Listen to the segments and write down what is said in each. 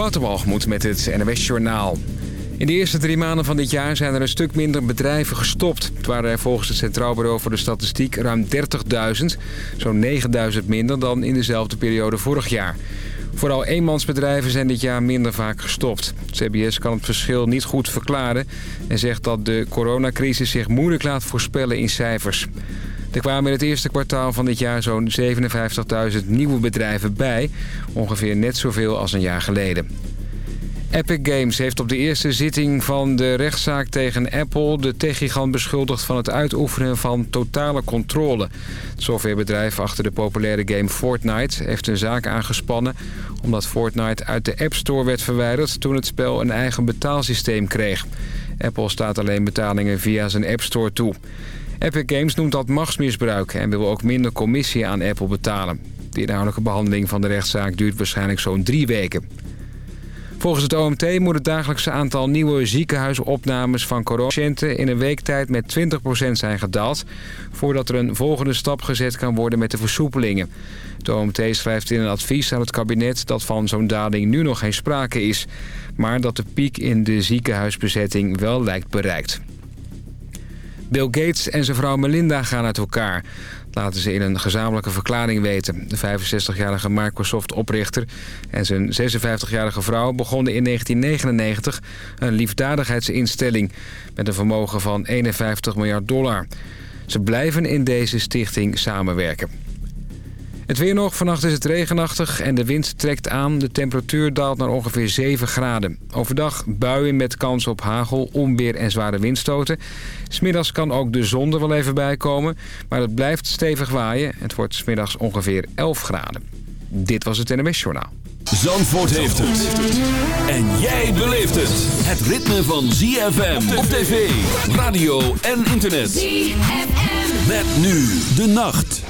Waterbalgemoed met het NWS Journaal. In de eerste drie maanden van dit jaar zijn er een stuk minder bedrijven gestopt. Het waren er volgens het Centraal Bureau voor de Statistiek ruim 30.000. Zo'n 9.000 minder dan in dezelfde periode vorig jaar. Vooral eenmansbedrijven zijn dit jaar minder vaak gestopt. CBS kan het verschil niet goed verklaren... en zegt dat de coronacrisis zich moeilijk laat voorspellen in cijfers. Er kwamen in het eerste kwartaal van dit jaar zo'n 57.000 nieuwe bedrijven bij. Ongeveer net zoveel als een jaar geleden. Epic Games heeft op de eerste zitting van de rechtszaak tegen Apple... de techgigant beschuldigd van het uitoefenen van totale controle. Het softwarebedrijf achter de populaire game Fortnite heeft een zaak aangespannen... omdat Fortnite uit de App Store werd verwijderd toen het spel een eigen betaalsysteem kreeg. Apple staat alleen betalingen via zijn App Store toe. Epic Games noemt dat machtsmisbruik en wil ook minder commissie aan Apple betalen. De inhoudelijke behandeling van de rechtszaak duurt waarschijnlijk zo'n drie weken. Volgens het OMT moet het dagelijkse aantal nieuwe ziekenhuisopnames van coronapatiënten in een week tijd met 20% zijn gedaald... voordat er een volgende stap gezet kan worden met de versoepelingen. Het OMT schrijft in een advies aan het kabinet dat van zo'n daling nu nog geen sprake is... maar dat de piek in de ziekenhuisbezetting wel lijkt bereikt. Bill Gates en zijn vrouw Melinda gaan uit elkaar. Laten ze in een gezamenlijke verklaring weten. De 65-jarige Microsoft-oprichter en zijn 56-jarige vrouw begonnen in 1999 een liefdadigheidsinstelling met een vermogen van 51 miljard dollar. Ze blijven in deze stichting samenwerken. Het weer nog. Vannacht is het regenachtig en de wind trekt aan. De temperatuur daalt naar ongeveer 7 graden. Overdag buien met kans op hagel, onweer en zware windstoten. Smiddags kan ook de zon er wel even bij komen. Maar het blijft stevig waaien. Het wordt smiddags ongeveer 11 graden. Dit was het NMS Journaal. Zandvoort heeft het. En jij beleeft het. Het ritme van ZFM op tv, radio en internet. ZFM. Met nu de nacht.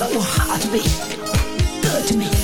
Understand why so plain. to you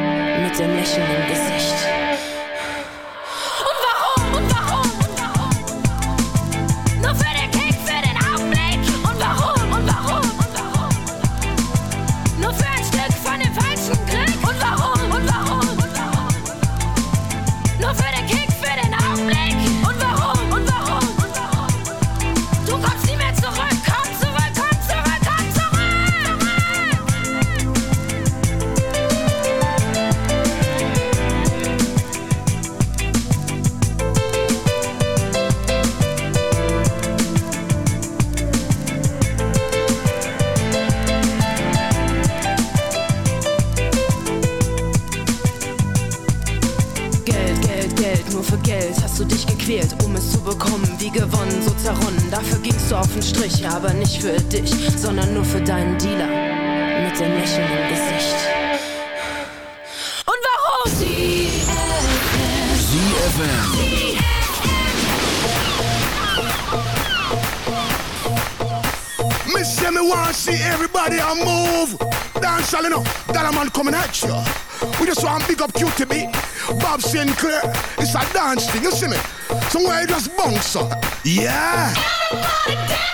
Dem Lächeln im Gesicht. Bob Sinclar. It's a dance thing, you see me? Somewhere you just bounce up. Yeah. Let's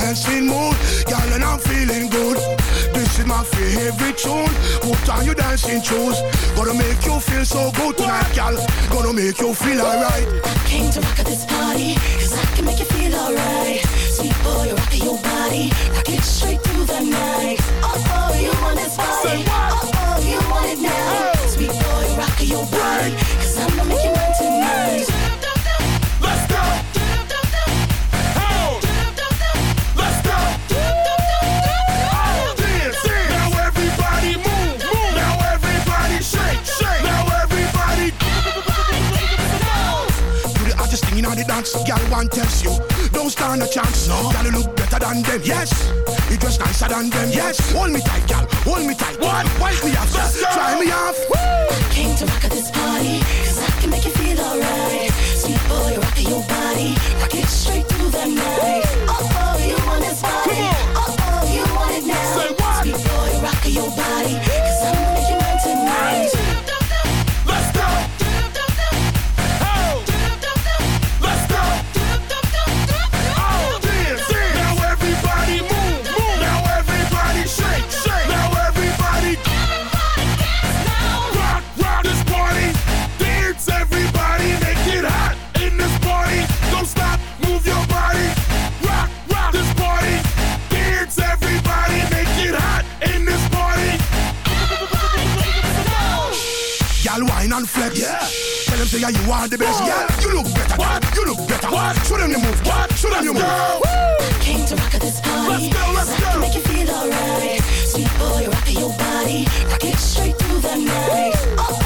dancing mood, girl, and I'm feeling good. This is my favorite tune. Put on your dancing shoes. Gonna make you feel so good tonight, girl. Gonna make you feel alright. I Came to rock at this party, cause I can make you feel alright. Sweet boy, rock your body, rock it straight through the night. Oh, oh, you want this body? Oh, oh, you want it now? Sweet boy, rock your body, cause I'ma make you One tells you, don't stand a chance. No, girl, you look better than them. Yes, you dress nicer than them. Yes, hold me tight, girl. Hold me tight. What? Wipe me off, Let's go. try me off. I Came to rock at this party, cause I can make you feel alright. Sweet boy, rock your body, rock it straight through the night. Oh, them say, yeah, you are the best. Yeah, you look better. What? You look better. What? Show them the move. What? Show them move. Woo! Came to rock at this party. Let's go, let's go. Make you feel alright. Sweet boy, rock your body. Rock it straight through the night.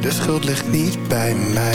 De schuld ligt niet bij mij.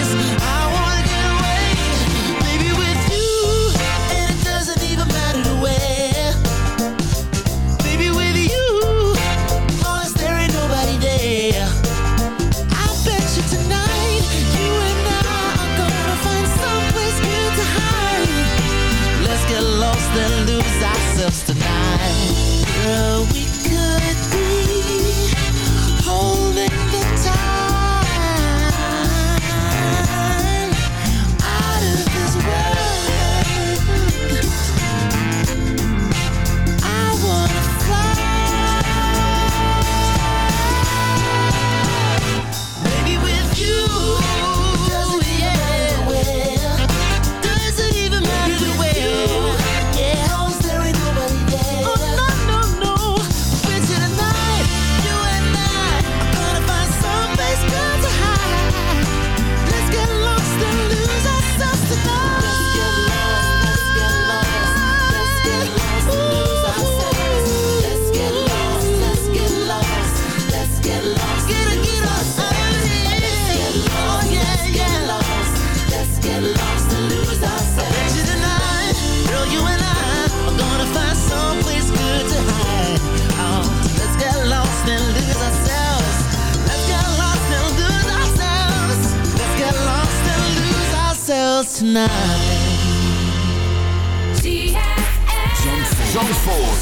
else tonight. Zandvoort.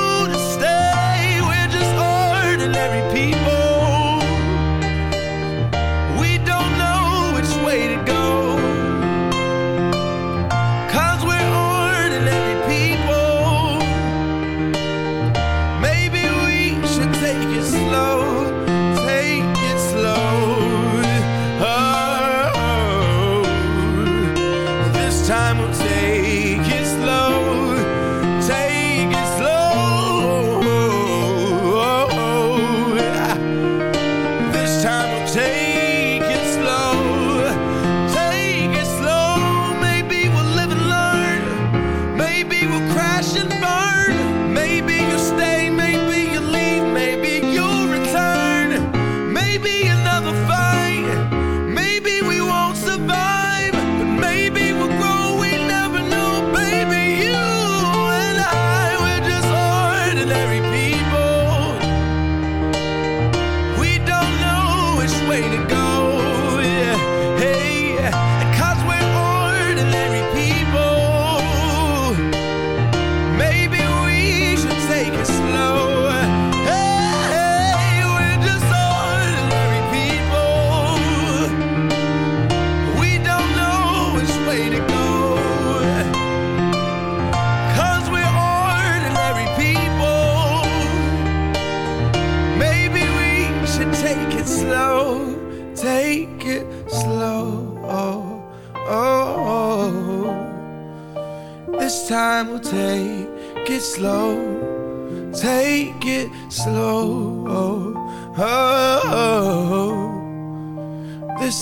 ordinary people.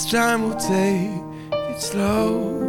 Time we'll take it slow.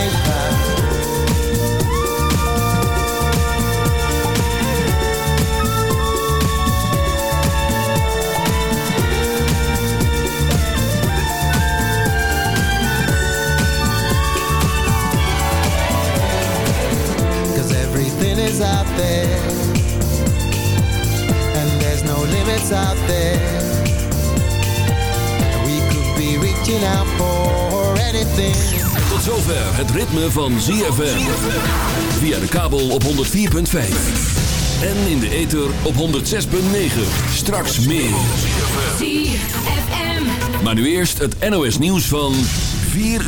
out there We could be reaching out for anything Tot zover het ritme van ZFM. Via de kabel op 104.5. En in de ether op 106.9. Straks meer. ZFM. Maar nu eerst het NOS nieuws van 4